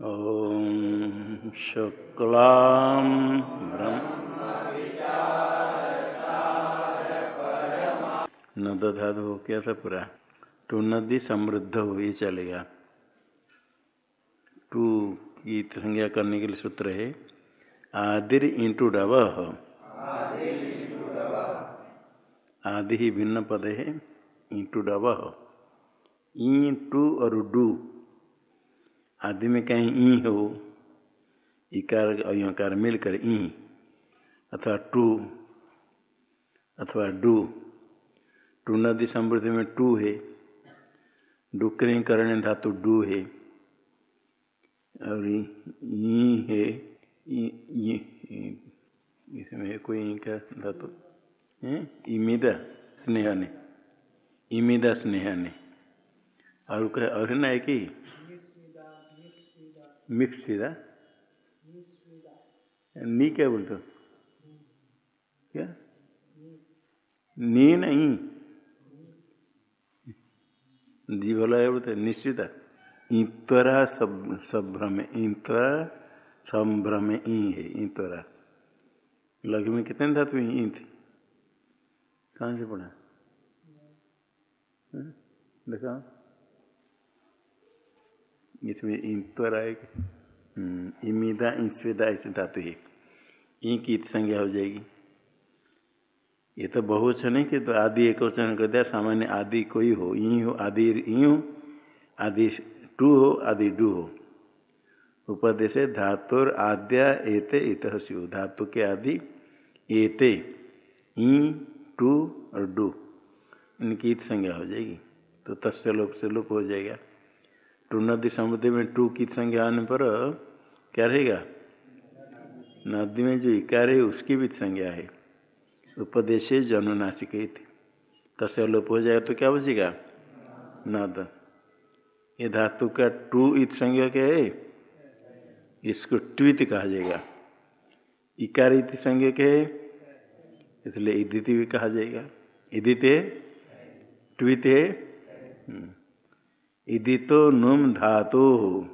ॐ न धातु हो क्या था पूरा। टू नदी समृद्ध हो ये चलेगा टू की संज्ञा करने के लिए सूत्र है, आदिर इंटू डब आदि ही भिन्न पद है, इंटू डब ई टू और डू। आदि में कहीं ई हो इकार और यकार मिलकर ई, अथवा टू, अथवा डू। टू नदी समृद्धि में टू है डुकरी करने धातु डू है, और ई है इसमें कोई ई का धातु? है? इमिदा स्नेह ने इमिदा स्नेह ने और और ना है? कि सीधा? नी क्या बोलते क्या? नी नहीं। जी बोला है बोलते, निश्चित ईतरा सब, संभ्रम ईतरा संभ्रम ई है ईतरा लघु में कितने धातु ई थी? कहाँ से पढ़ा? देखा? इसमें ईतरा एक इमिदा, इंस्वेदा, ऐसे धातु है। ई की संज्ञा हो जाएगी। ये तो बहुवचन है कि तो आदि एक वचन कर दिया, सामान्य आदि कोई हो ई हो, आदि ई हो आदि टू हो, आदि डू हो। उपदेश धातुर आद्या एते इत स्यु धातु के आदि एते ई टू और डू। इनकी संज्ञा हो जाएगी। तो तस्य लोप से लोप हो जाएगा। टू नदी समुद्र में टू की संज्ञा आने पर, क्या रहेगा? नदी में जो इकार है, उसकी भी संज्ञा है। उपदेश जनुनासिक तस्य लोप हो जाएगा तो क्या बचेगा? नद। ये धातु का टू इत संज्ञा क्या है? इसको ट्वित कहा जाएगा। इकार इति संज्ञा क्या है? इसलिए इदिति भी कहा जाएगा। इदित है? ट्वित है? इदितो नुम धातु।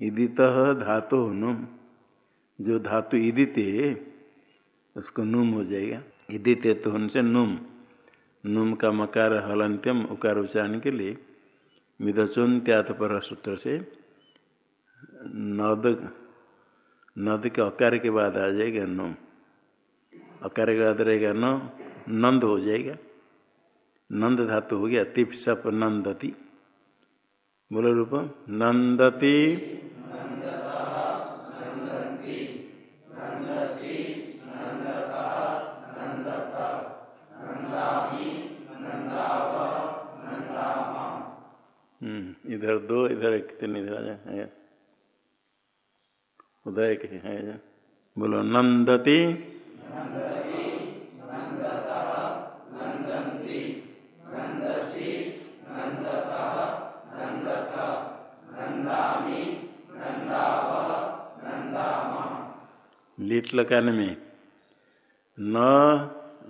इदित धातु नुम। जो धातु इदित, उसको नुम हो जाएगा। इदित तो उनसे नुम। नुम का मकार हलंत्यम उकार उच्चारण के लिए मिदचुन त्यात पर सूत्र से नद नद के अकार के बाद आ जाएगा नुम। अकार के बाद रहेगा न, नंद हो जाएगा। नंद धातु हो गया तिप सप नंदती बोलो रूप, नंदती। इधर दो, इधर एक, तीन, इधर आ जाए उदय के है। बोलो, नंदती। लीट लगाने में। न,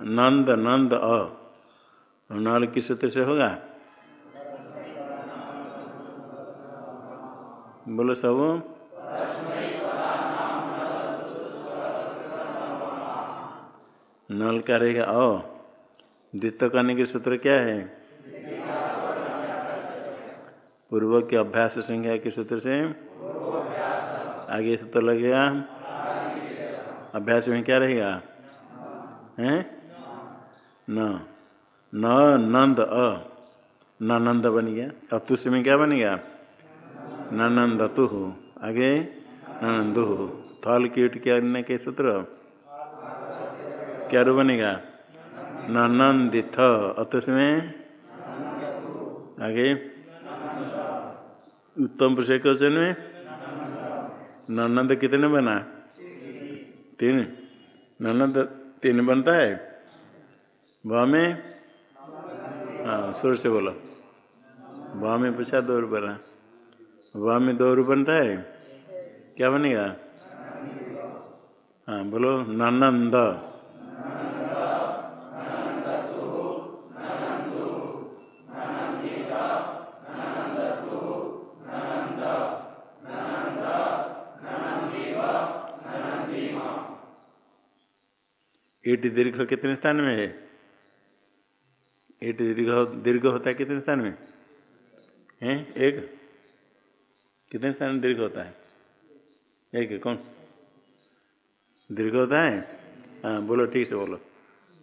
नंद नंद, अ। नल किस सूत्र से होगा? बोलो सब। नल का रहेगा अ। द्वित करने के सूत्र क्या है? पूर्व के अभ्यास संख्या के सूत्र से। आगे सूत्र लगेगा। अभ्यास में क्या रहेगा? हैं? न। नंद, अ। नंद बन गया। अतुष में क्या बनेगा नंद तु हो आगे? नंदु। हो थल कीट के के सूत्र? क्या रू बनेगा? नंदित अतुष में? आगे? उत्तम पुरुष क्वेश्चन में? नंद कितने बना? तीन, ननद तीन बनता है। भ में हाँ सुर से बोलो। भ में पूछा दो रूप बना व में दो बनता है। क्या बनेगा? हाँ बोलो, ननंद। ईट दीर्घ कितने स्थान में है? ईट दीर्घ दीर्घ होता है कितने स्थान में? है? एक? कितने स्थान में दीर्घ होता है? एक कौन? दीर्घ होता है? हाँ बोलो, ठीक से बोलो।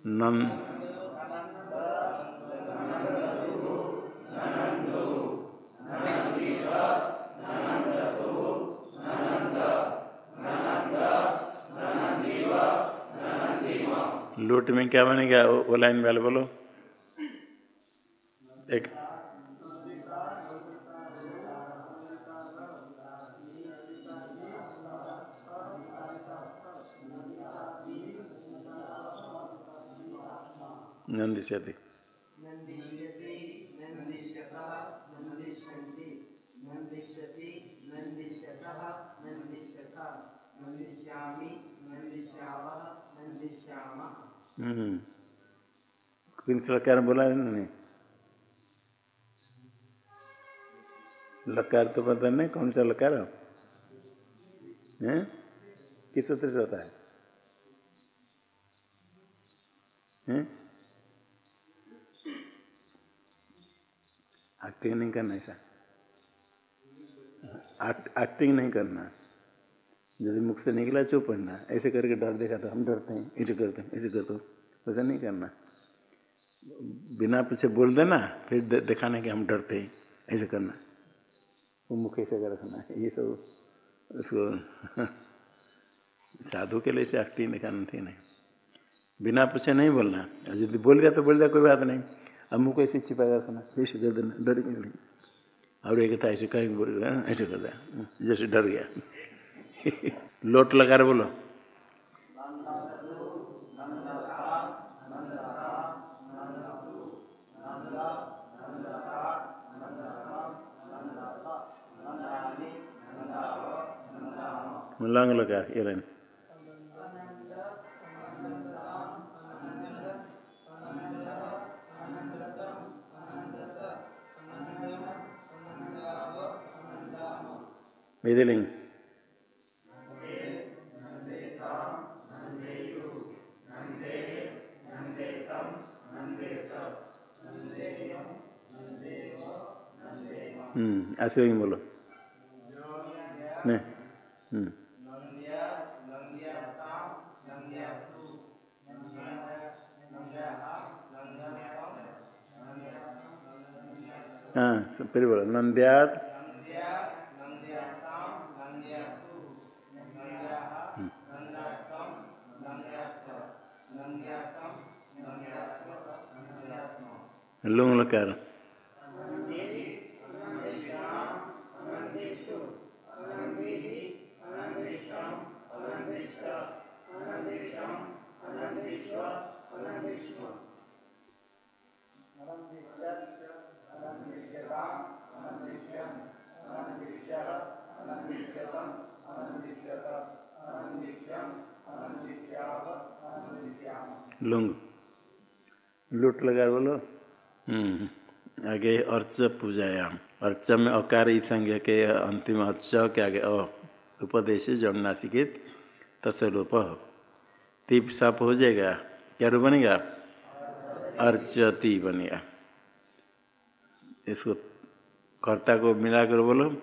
नम लूट में क्या बनेगा? वो लाइन वाले बोलो। एक। से हम्म कौन सा लकार बोला इन्होंने। लकार तो पता नहीं कौन सा लकार है। किस सूत्र से होता है? एक्टिंग नहीं करना ऐसा। एक्टिंग नहीं करना। यदि मुख से निकला चुप पढ़ना ऐसे करके डर देखा तो हम डरते हैं ऐसे करते हैं ऐसे करते वैसा नहीं करना। बिना पीछे बोल देना, फिर दिखाने के हम डरते हैं, ऐसे करना। वो मुख ऐसे कर रखना ये सब उसको साधु के लिए एक्टिंग दिखाना थी नहीं। बिना पूछे नहीं बोलना। और यदि बोल गया तो बोल दिया कोई बात नहीं। अब मुँह ऐसे छिपा कर रखना ऐसे कर देना, डर गया और एक था ऐसे कहीं बोल ऐसे कर दिया जैसे डर गया। लोट लगा रहे बोलो। लंग लगा ये लाइन वेदलिंग हम्म ऐसे ही बोलो। हम्म। हाँ फिर बोलो। नंद्यात। लुंग लकार लुंग। लूट लगा बोलो। हम्म। आगे अर्च पूजायाम अर्च में अकार संज्ञा के अंतिम अर्च के आगे अ उपदेश जमनासिकित तस्वरूप। तीप सप हो जाएगा। क्या रूप बनेगा? अर्चती बनेगा। इसको कर्ता को मिलाकर बोलो।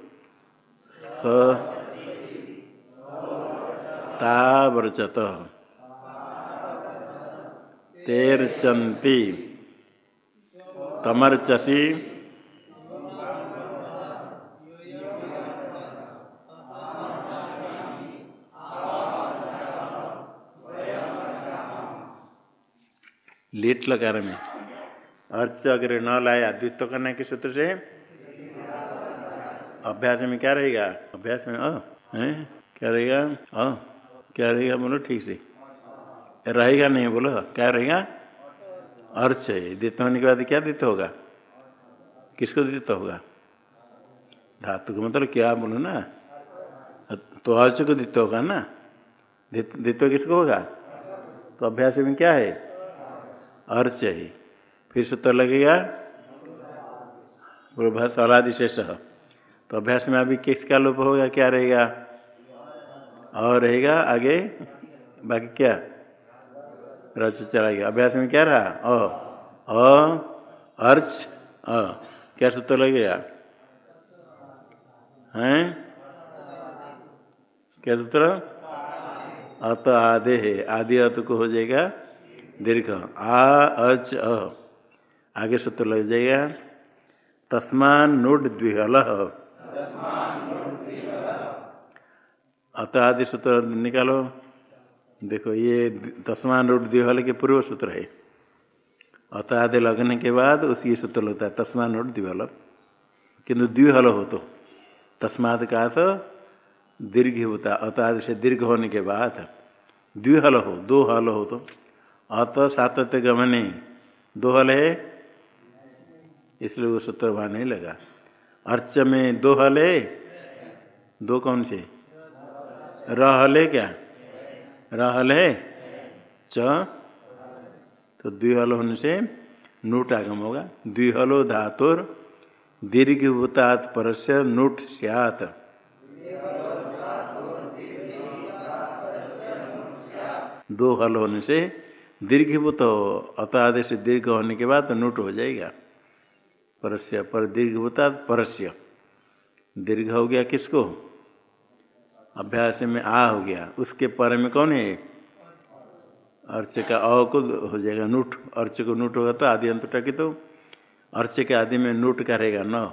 स तावर्चत तेरचंती तमर्चसी लेट लगा में अर्च अगर न लाया, द्वित्व करने के सूत्र से? अभ्यास में क्या रहेगा? अभ्यास में, अ क्या रहेगा? अ, क्या रहेगा बोलो? ठीक से। रहेगा नहीं बोलो। क्या रहेगा? अर्च द्वित्व होने के बाद क्या द्वित्व होगा? किसको द्वित्व होगा? धातु को मतलब क्या बोलो ना? तो अर्च को द्वित्व होगा ना? द्वित्व किसको होगा? तो अभ्यास में क्या है? अर्च है फिर सूत्र लगेगा पूर्वभाष शेष। तो अभ्यास में अभी किसका लोप होगा? क्या रहेगा? और रहेगा आगे? बाकी क्या? रच चला गया। अभ्यास में क्या रहा? अ अ अर्च अ। क्या सूत्र लगेगा हैं? क्या सूत्र? अत आधे है। आदि अत को हो जाएगा दीर्घ। आ अच अ। आगे सूत्र लग जाएगा। तस्मान नुड द्विहल। अत आदि सूत्र निकालो। देखो, ये तस्मान नुड द्विहल के पूर्व सूत्र है। अत आदि लगने के बाद उसी सूत्र लगता है तस्मान नुड द्विहल किंतु द्विहल हो तो तस्माद का तो दीर्घ होता अत आदि से दीर्घ होने के बाद द्विहल हो, दो हल हो तो। अत सातत्य गमने, दो हल है, इसलिए वो सूत्र वहाँ नहीं लगा। अर्च में दो हल है, दो कौन से? रहल है क्या? रहल है? च। तो द्विहल होने से नूट आगम होगा। द्विहलो धातुर दीर्घभूतात परस्य नूट सियात। दो हल होने से दीर्घभूत हो अत आदेश दीर्घ होने के बाद नूट हो जाएगा। परस्य, पर दीर्घभूता परस्य। दीर्घ हो गया किसको? अभ्यास में आ हो गया। उसके पर में कौन है? अर्च का अ को हो जाएगा नूट। अर्च को नूट होगा तो आदि अंत टकी तो अर्च के आदि में नूट का रहेगा न।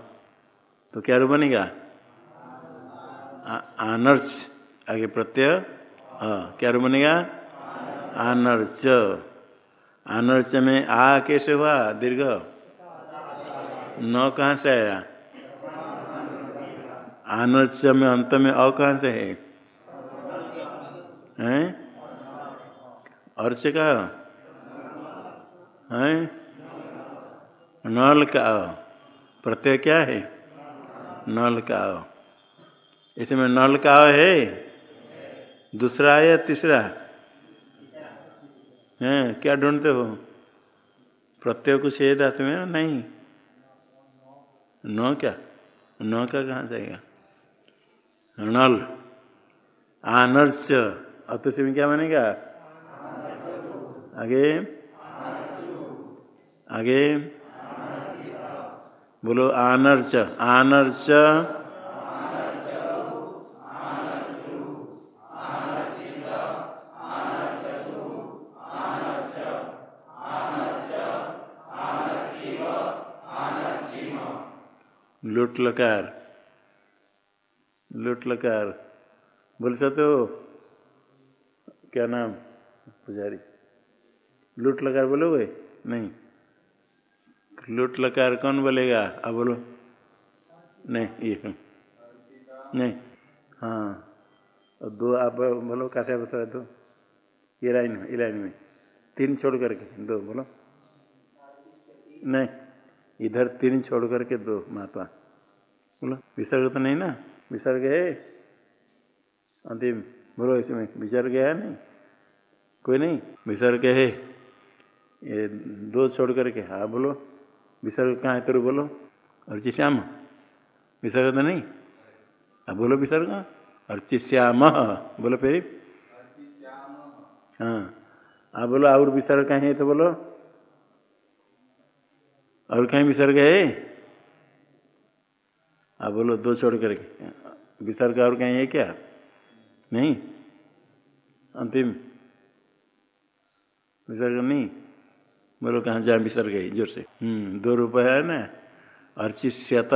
तो क्या रूप बनेगा? आनर्च। आगे प्रत्यय। क्या रूप बनेगा? आनर्च। आनर्च में आ कैसे हुआ? दीर्घ। न कहाँ से आया? आनर्च में, अंत में अ कहाँ से है? हैं? अर्च का? है? नल का। प्रत्यय क्या है? नल का। इसमें नल का है? दूसरा है या तीसरा? है? क्या ढूंढते हो? प्रत्यय कुछ है धातु में नहीं। न क्या? न का कहाँ जाएगा नल आनर्च। अतुष में क्या बनेगा? आगे? आगे? बोलो आनर्च। आनर्च। लुट लकार लुट लकार। बोल सकते हो क्या नाम? पुजारी। लूट लकार बोलोगे? नहीं। लूट लकार कौन बोलेगा? अब बोलो। नहीं, ये। नहीं। हाँ। और दो आप बोलो, कैसे बता दो? ये लाइन में, ये लाइन में। तीन छोड़ करके दो, बोलो। नहीं। इधर तीन छोड़ करके दो, महात्मा। बोलो। विसर्ग तो नहीं ना? विसर्ग है अंतिम बोलो, इसमें विसर्ग है नहीं? कोई नहीं विसर्ग है ये दो छोड़ करके हाँ बोलो। विसर्ग कहाँ है तेरे बोलो? अर्चिश्याम विसर्ग तो नहीं? अब बोलो विसर्ग अर्चिश्याम बोलो फिर। हाँ। आप बोलो, और विसर्ग कहीं है तो बोलो। और कहीं विसर्ग है आप बोलो, दो छोड़ करके विसर्ग और कहीं है क्या? नहीं? अंतिम। विसर्ग नहीं? बोलो, कहाँ जहाँ विसर्ग है ज़ोर से। हम्म दो रुपये है ना? अर्चिष्यत।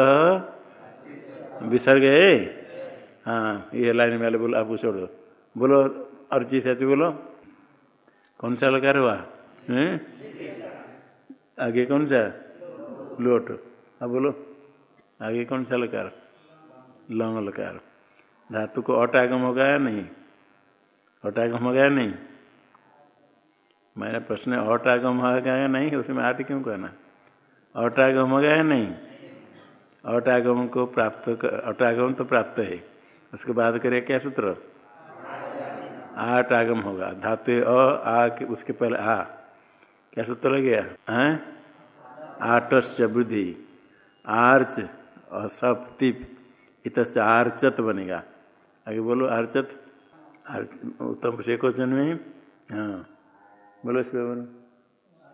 विसर्ग है हाँ ये लाइन वाले बोलो, आपको छोड़ दो। बोलो, अर्चिष्यत बोलो। कौन सा लकार हुआ? आगे कौन सा? लोट। अब बोलो। आगे कौन सा लकार लौंग लकार धातु को अटागम हो गया नहीं? अटागम हो गया नहीं? मेरा प्रश्न अटागम हो गया नहीं उसमें आठ क्यों कहना? अटागम हो गया नहीं? अटागम को प्राप्त अटागम तो प्राप्त है। उसके बाद करे क्या सूत्र? आठ आगम होगा। धातु अ, आ के, उसके पहले आ। क्या सूत्र लग गया? है? आटस्य वृद्धि आर्च। असप्तिप इत आर्चत बनेगा। आगे बोलो आर्चत उत्तम शेकोचन में हाँ? बोलो इसको बोलो।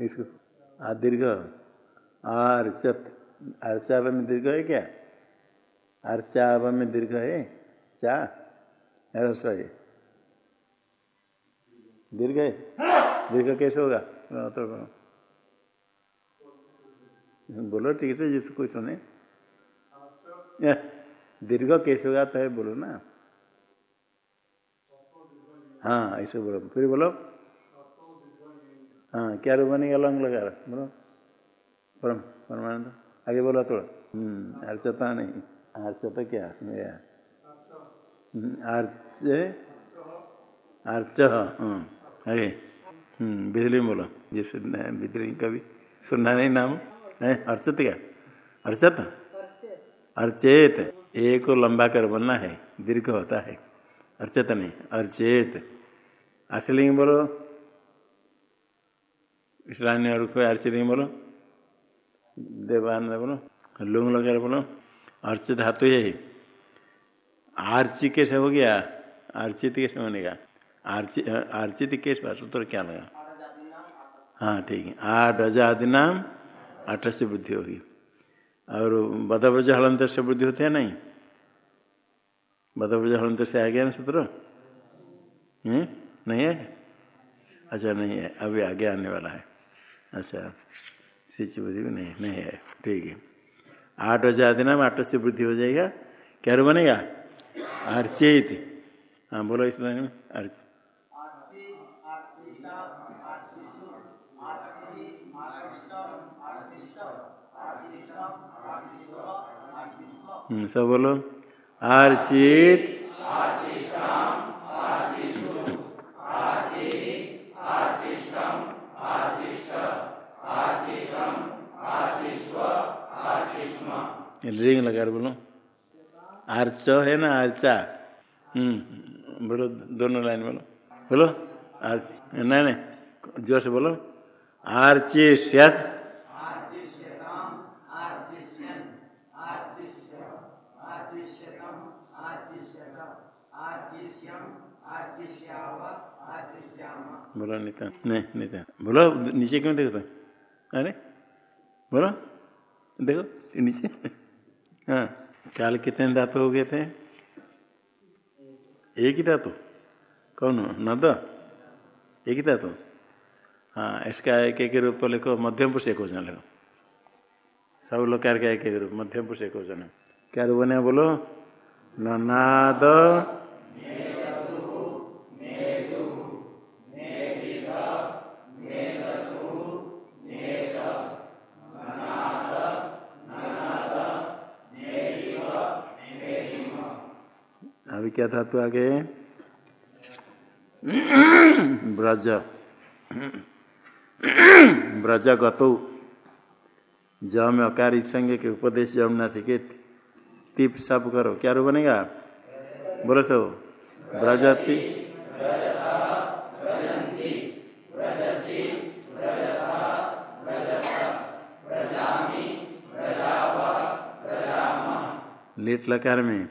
इसको। आ, दीर्घ। आर्चत में दीर्घ है क्या? अर्चाव में दीर्घ है? चा? है दीर्घ है? दीर्घ कैसे होगा? तो बोलो। ठीक से जिसको सुने दीर्घ कैसे होगा तो है बोलो ना। हाँ ऐसे बोलो। फिर बोलो। हाँ क्या रूप बनेगा? लंग लगा रहा। बोलो। परम परमानंद। आगे बोला थोड़ा। हम्म, अर्चता नहीं। अर्चता क्या? मेरा। हम्म, अर्च अर्च हाँ। आगे। हम्म, बिजली बोलो। जिस बिजली कभी सुनना नहीं नाम। है अर्चत क्या? अर्चत अर्चेत। एक को लंबा कर बनना है, दीर्घ होता है। अर्चत नहीं, अर्चेत। असलिंग बोलो। ईश्वरान्य और अर्चलिंग बोलो। देवान बोलो। लुंग लगा बोलो। अर्चित धातु है। आर्ची कैसे हो गया? अर्चित कैसे बनेगा आर्चि अर्चित कैसे सूत्र क्या लगा? हाँ ठीक है। आठ आदि नाम आठ से वृद्धि होगी। और बदब्रज हलंत से वृद्धि होते हैं नहीं? बदब्रज हलंत से आ गया ना सूत्र नहीं है? अच्छा नहीं है। अभी आगे आने वाला है। अच्छा सिंच बुद्धि भी नहीं नहीं है। ठीक है। आठ हज़ार दिन आठ से वृद्धि हो जाएगा। क्या बनेगा? अर्चित हाँ बोलो इस में अर्च हम्म, सब बोलो। अर्चित रिंग लगा बोलो। आर्च है ना, आर्चा। हम्म बोलो, दोनों लाइन बोलो। बोलो। नहीं नहीं, ज़ोर से बोलो। आर्चे श्यत बोलो नीता। नहीं नीता। बोलो, नीचे क्यों देखो अरे, बोलो। देखो, नीचे। हाँ काल कितने धातु हो गए थे? एक ही धातु कौन नद? एक ही धातु हाँ इसका एक एक रूप लिखो, मध्यम पुरुष एक वचन लिखो सब लोग क्या एक एक रूप, मध्यम पुरुष एक वचन क्या रूप बने बोलो? ननाद क्या था तो आगे। ब्रज। ब्रज गतो जम अकार संज्ञ के उपदेश जम ना सीखे। तिप सब करो। क्या रू बनेगा? बोलो सो। ब्रजती लेट लकार में।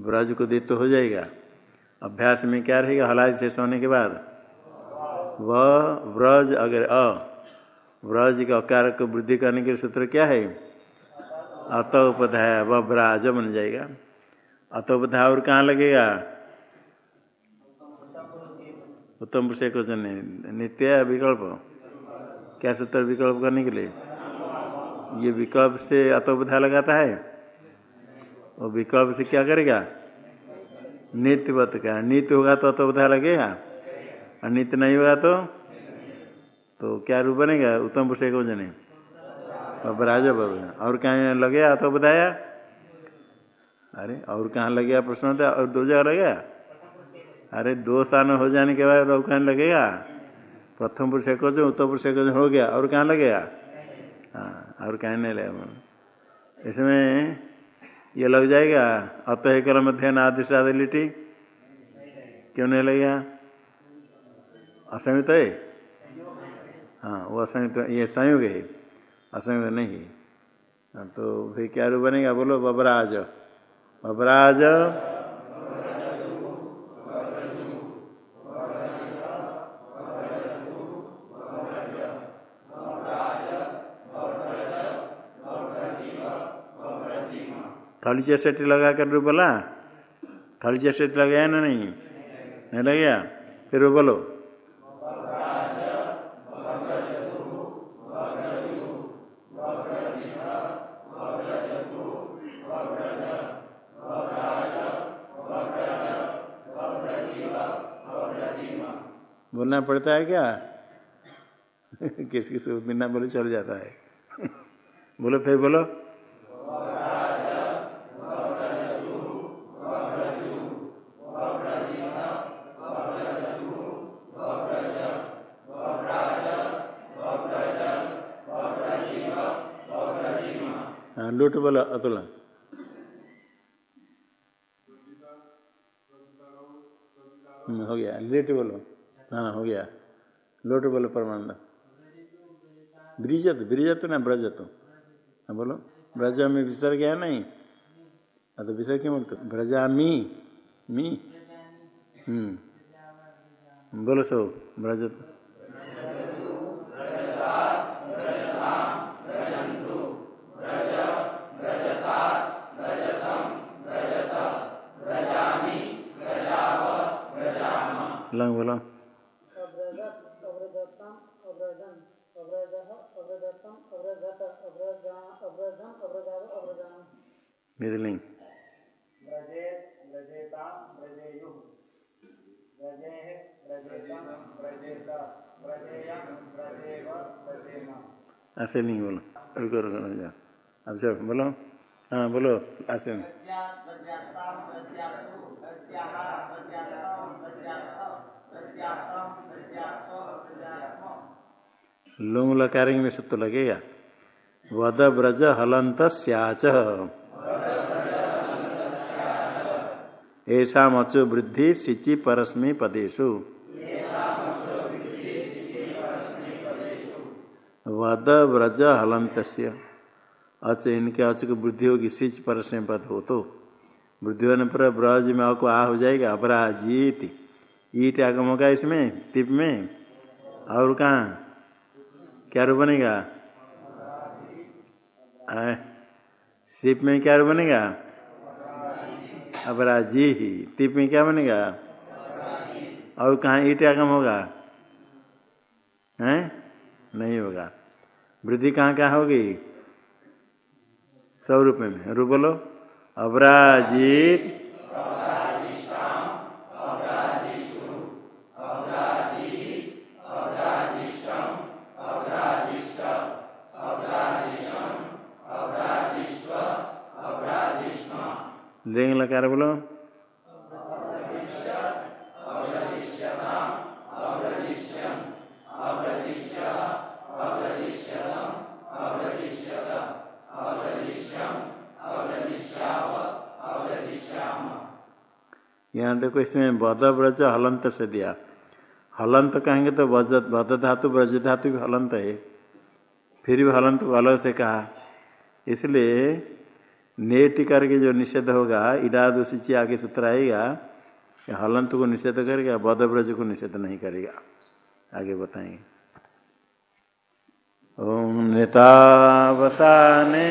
ब्रज को दे तो हो जाएगा। अभ्यास में क्या रहेगा? हलाद शेष होने के बाद? व ब्रज अगर अ ब्रज के अकार को वृद्धि करने के सूत्र क्या है? अत अतोपधाय वह ब्राज बन जाएगा। अत अतोपधाय और कहाँ लगेगा? उत्तम पुरुष एक नित्य विकल्प? क्या सूत्र विकल्प करने के लिए? ये विकल्प से अतोपधाय लगाता है? और विकल्प से क्या करेगा? नित्यवत का नित्य होगा तो तो बता लगेगा। और नित्य नहीं होगा तो? तो क्या रूप बनेगा? उत्तम पुरुष एक जने। राजा और कहाँ लगे तो बताया अरे, और कहाँ लग गया प्रश्न होता और दो जगह लग गया अरे, दो स्थान हो जाने के बाद और कहाँ लगेगा? प्रथम पुरुष एक उत्तम पुरुष एक हो गया। और कहाँ लगेगा? हाँ और कहीं नहीं लगेगा? इसमें ये लग जाएगा? अतः कल मध्य आदि लिटी क्यों नहीं लगेगा असंयुक्त है? हाँ वो असंयुक्त ये संयोग है। असंयुक्त नहीं हाँ, तो फिर क्या रूप बनेगा? बोलो बबराज। बबराज। थली सेट लगा कर रू बोला। थली चेसेट लगाया ना नहीं? नहीं लग? फिर वो बोलो। बोलना पड़ता है क्या? किस किस बिना बोले चल जाता है। बोलो, फिर बोलो। हाँ लूट बोलो अतुल। हम्म, हो गया लेट बोलो हाँ हो गया। लोट बोलो परमानंद ब्रिजत ब्रिजत ना ब्रजत। हाँ बोलो। ब्रज में विसर्ग गया नहीं? हाँ तो विसर्ग क्यों बोलते ब्रजामी मी हम्म। बोलो सो ब्रजत। मिदलिंग ऐसे नहीं बोलो रुको रुको अब सब बोलो हाँ बोलो ऐसे लोंग लकारेंगे में सत्य लगेगा वद ब्रज हलंत स्याच ऐसा मचो वृद्धि सिचि परस्मी पदेशु वद ब्रज हलंत अच इनके अच को वृद्धि होगी सिच परस्मी पद हो तो वृद्धि होने पर ब्रज में अको आ हो जाएगा, अपराजीत। ईट आगम होगा इसमें, तिप में। और कहाँ? क्या रूप बनेगा? सिप में क्या रूप बनेगा? अपराजी ही। टिप में क्या बनेगा? और कहाँ ईट आगम होगा? हैं? नहीं होगा। वृद्धि कहाँ कहाँ होगी? सौ रुपये में। रूप बोलो। अपराजित लेंगे बोलो। यहाँ देखो इसमें बद ब्रज हलंत से दिया। हलंत कहेंगे तो बज बद धातु, ब्रज धातु भी हलंत है। फिर भी हलंत को अलग से कहा। इसलिए नेट करके जो निषेध होगा, इडाद सिंची आगे सूत्र आएगा हलंत को निषेध करेगा बदव्रज को निषेध नहीं करेगा। आगे बताएँगे। ओम नेता वसाने